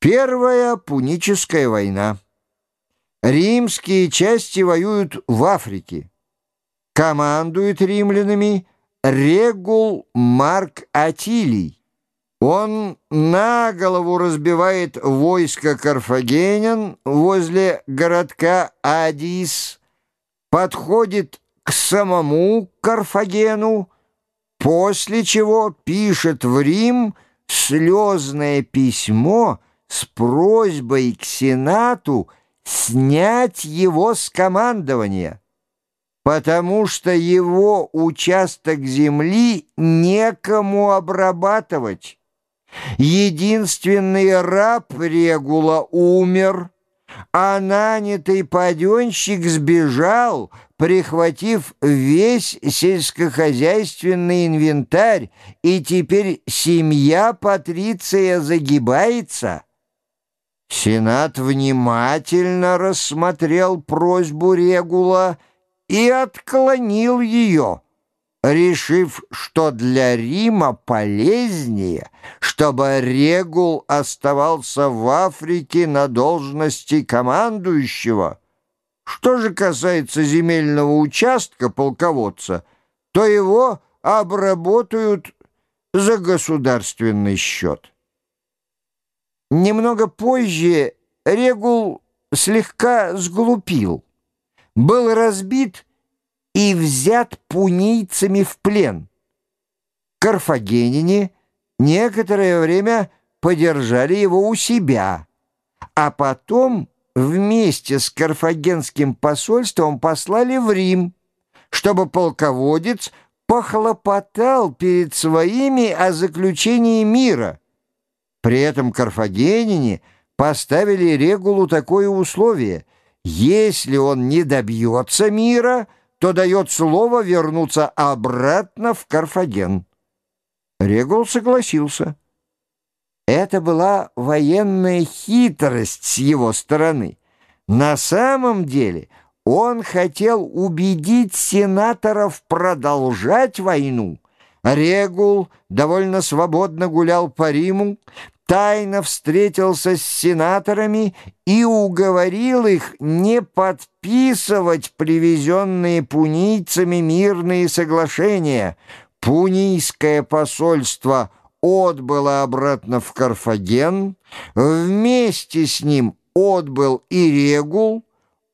Первая Пуническая война. Римские части воюют в Африке. Командует римлянами Регул Марк Атилий. Он на голову разбивает войско карфагенян возле городка Адис, подходит к самому Карфагену, после чего пишет в Рим слезное письмо с просьбой к Сенату снять его с командования, потому что его участок земли некому обрабатывать. Единственный раб Регула умер, а нанятый паденщик сбежал, прихватив весь сельскохозяйственный инвентарь, и теперь семья Патриция загибается. Сенат внимательно рассмотрел просьбу Регула и отклонил ее, решив, что для Рима полезнее, чтобы Регул оставался в Африке на должности командующего. Что же касается земельного участка полководца, то его обработают за государственный счет. Немного позже Регул слегка сглупил, был разбит и взят пунийцами в плен. Карфагенине некоторое время подержали его у себя, а потом вместе с карфагенским посольством послали в Рим, чтобы полководец похлопотал перед своими о заключении мира. При этом карфагенине поставили Регулу такое условие — если он не добьется мира, то дает слово вернуться обратно в Карфаген. Регул согласился. Это была военная хитрость с его стороны. На самом деле он хотел убедить сенаторов продолжать войну. Регул довольно свободно гулял по Риму, тайно встретился с сенаторами и уговорил их не подписывать привезенные пунийцами мирные соглашения. Пунийское посольство – отбыло обратно в Карфаген, вместе с ним отбыл и Регул,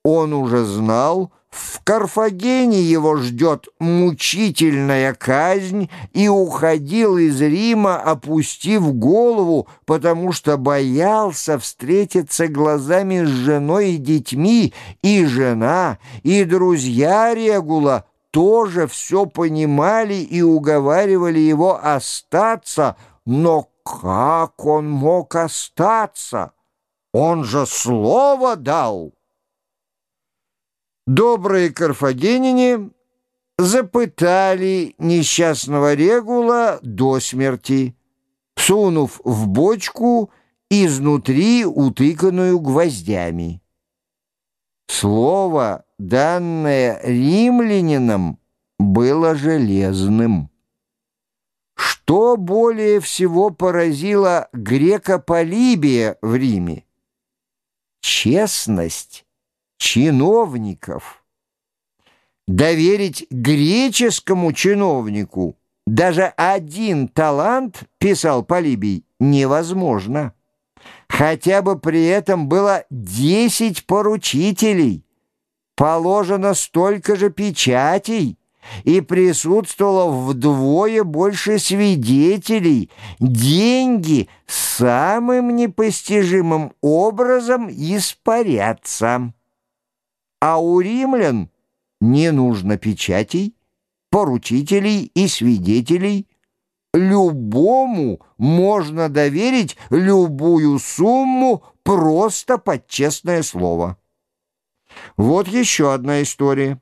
он уже знал, в Карфагене его ждет мучительная казнь и уходил из Рима, опустив голову, потому что боялся встретиться глазами с женой и детьми, и жена, и друзья Регула тоже все понимали и уговаривали его остаться, но как он мог остаться? Он же слово дал. Добрые карфагенине запытали несчастного Регула до смерти, сунув в бочку изнутри утыканную гвоздями. Слово данное римлянинам, было железным. Что более всего поразило Полибия в Риме? Честность чиновников. Доверить греческому чиновнику даже один талант, писал Полибий, невозможно. Хотя бы при этом было десять поручителей положено столько же печатей, и присутствовало вдвое больше свидетелей. Деньги самым непостижимым образом испарятся. А у римлян не нужно печатей, поручителей и свидетелей. Любому можно доверить любую сумму просто под честное слово. Вот еще одна история.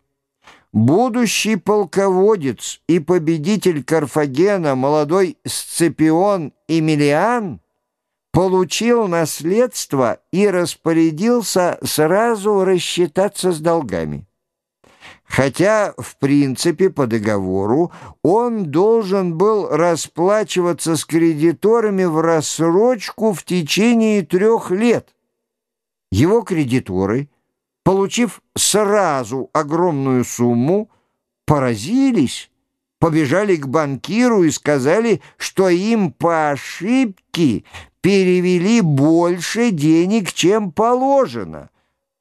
Будущий полководец и победитель Карфагена, молодой Сципион Эмилиан, получил наследство и распорядился сразу рассчитаться с долгами. хотя, в принципе, по договору он должен был расплачиваться с кредиторами в рассрочку в течение трех лет. Его кредиторы, получив сразу огромную сумму, поразились, побежали к банкиру и сказали, что им по ошибке перевели больше денег, чем положено.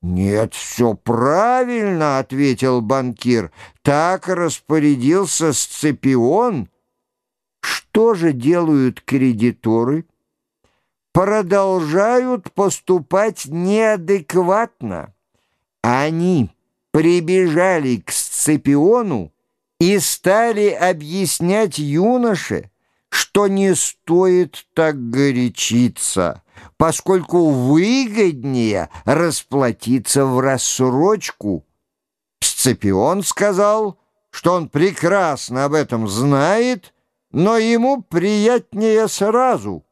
«Нет, все правильно», — ответил банкир. «Так распорядился Сципион». Что же делают кредиторы? Продолжают поступать неадекватно. Они прибежали к Сципиону и стали объяснять юноше, что не стоит так горячиться, поскольку выгоднее расплатиться в рассрочку. Сципион сказал, что он прекрасно об этом знает, но ему приятнее сразу.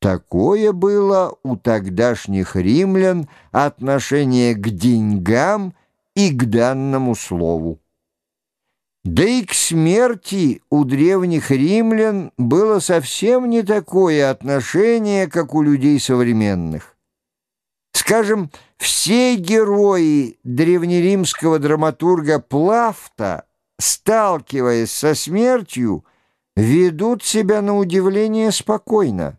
Такое было у тогдашних римлян отношение к деньгам и к данному слову. Да и к смерти у древних римлян было совсем не такое отношение, как у людей современных. Скажем, все герои древнеримского драматурга Плафта, сталкиваясь со смертью, ведут себя на удивление спокойно.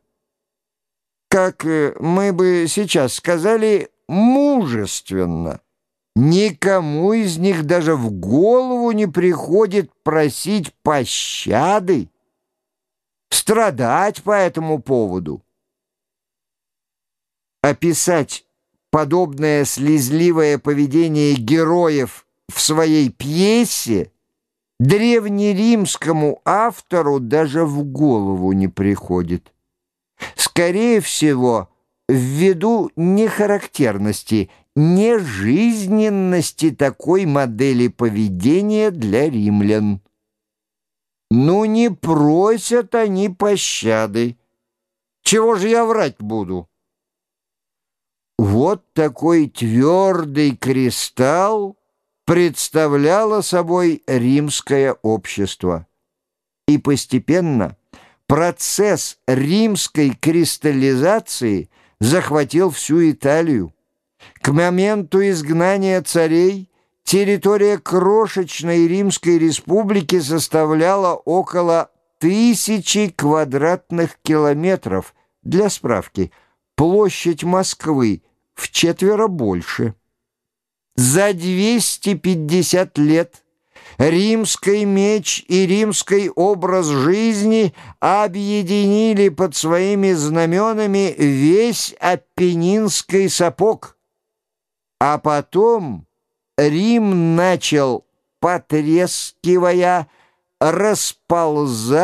Как э, мы бы сейчас сказали, мужественно. Никому из них даже в голову не приходит просить пощады, страдать по этому поводу. Описать подобное слезливое поведение героев в своей пьесе древнеримскому автору даже в голову не приходит. Скорее всего, ввиду нехарактерности – нежизненности такой модели поведения для римлян. Ну, не просят они пощады. Чего же я врать буду? Вот такой твердый кристалл представляло собой римское общество. И постепенно процесс римской кристаллизации захватил всю Италию. К моменту изгнания царей территория крошечной Римской республики составляла около тысячи квадратных километров. Для справки, площадь Москвы в четверо больше. За 250 лет римский меч и римский образ жизни объединили под своими знаменами весь аппенинский сапог. А потом Рим начал, потрескивая, расползаться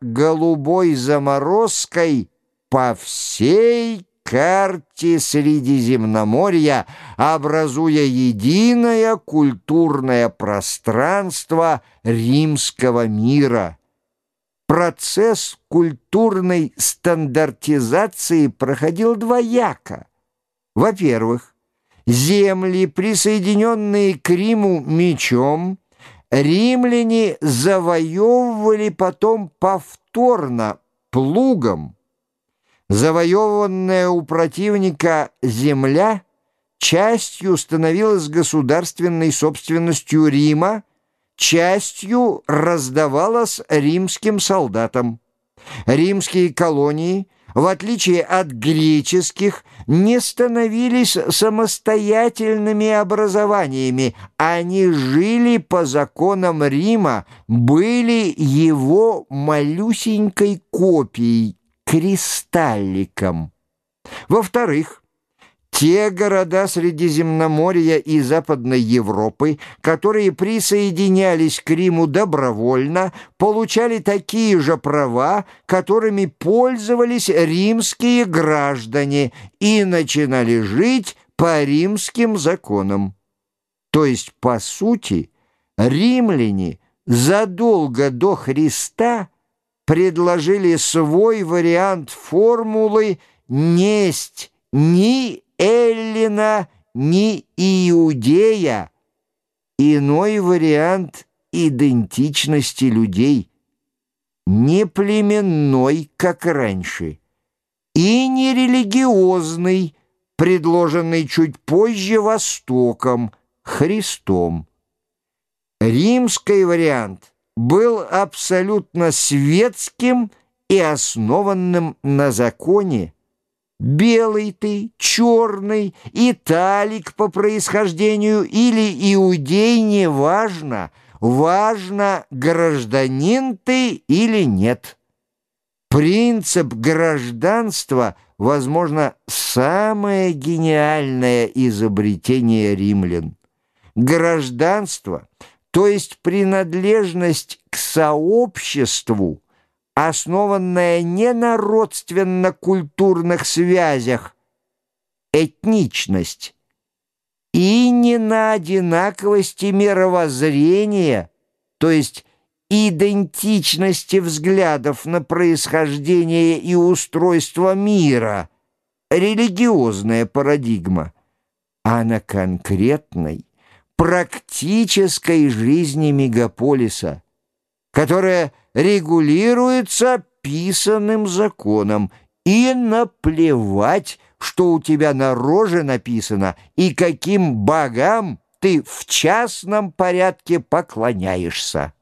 голубой заморозкой по всей карте Средиземноморья, образуя единое культурное пространство римского мира. Процесс культурной стандартизации проходил двояко. Во-первых, земли, присоединенные к Риму мечом, римляне завоевывали потом повторно плугом. Завоеванная у противника земля частью становилась государственной собственностью Рима, частью раздавалась римским солдатам. Римские колонии – в отличие от греческих, не становились самостоятельными образованиями. Они жили по законам Рима, были его малюсенькой копией, кристалликом. Во-вторых, те города Средиземноморья и Западной Европы, которые присоединялись к Риму добровольно, получали такие же права, которыми пользовались римские граждане и начинали жить по римским законам. То есть, по сути, римляне задолго до Христа предложили свой вариант формулы «несть ни Эллина, ни Иудея, иной вариант идентичности людей, не племенной, как раньше, и не религиозный, предложенный чуть позже Востоком, Христом. Римский вариант был абсолютно светским и основанным на законе. Белый ты, черный, италик по происхождению или иудей, не важно. Важно, гражданин ты или нет. Принцип гражданства, возможно, самое гениальное изобретение римлян. Гражданство, то есть принадлежность к сообществу, основанная не на родственно-культурных связях, этничность, и не на одинаковости мировоззрения, то есть идентичности взглядов на происхождение и устройство мира, религиозная парадигма, а на конкретной, практической жизни мегаполиса, которая регулируется писанным законом, и наплевать, что у тебя на роже написано и каким богам ты в частном порядке поклоняешься.